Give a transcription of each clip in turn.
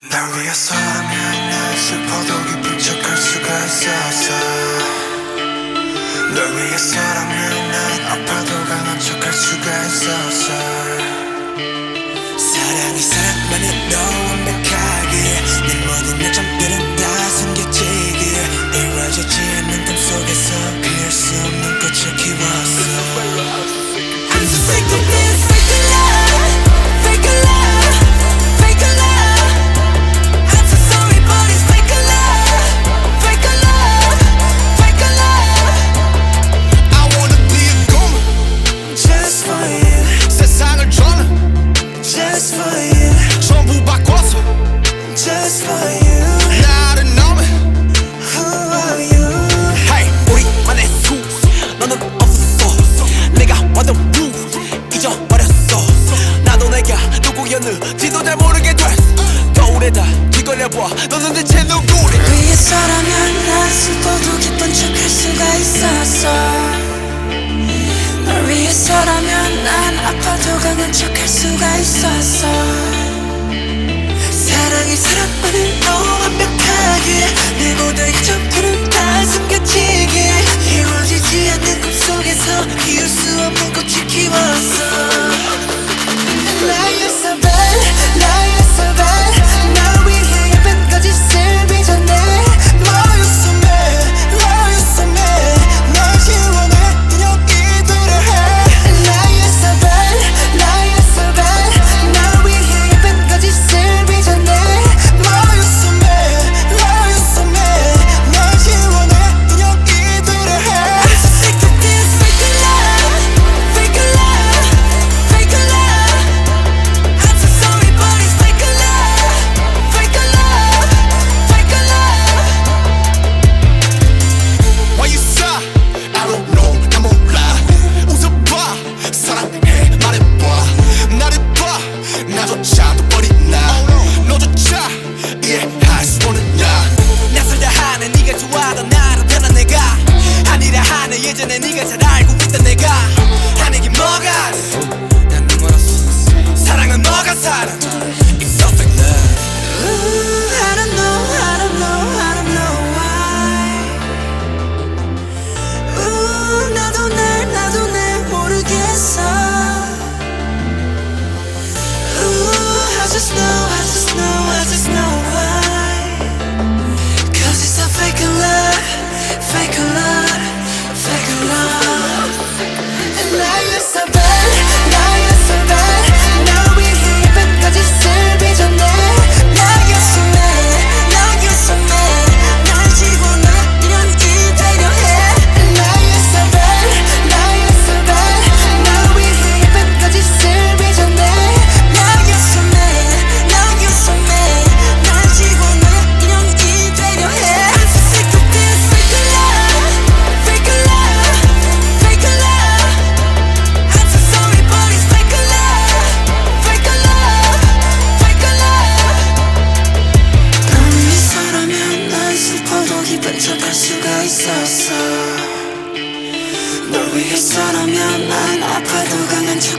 날 위해서라면 난 슬퍼도 기쁜 척할 수가 있어서. 널 위해서 just for you. 나를 너무 Who are you? Hey, 우리만의 수 너는 없었어. 내가 받은 룰 잊어버렸어. 나도 내가 누구였는지도 잘 모르게 됐어 거울에다 뒤걸려봐 너는 대체 누구래? 위에 서라면 난 슬퍼도 기쁜 척할 수가 있었어. 널 위해서라면 난 아파도 강한 척할 수가 있었어. 이상이 사랑만을 더 완벽하게. 내 모든 이점들은 다 숨겨지게. 이루어지지 않는 꿈속에서 이을 수 없는 꽃이 키웠어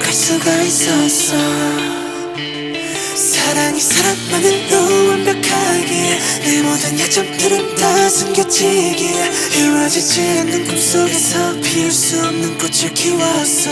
할 수가 있었어. 사랑이 사랑만으로 완벽하기에 내 모든 약점들은 다 숨겨지기에 이루어지지 않는 꿈속에서 피울 수 없는 꽃을 키웠어.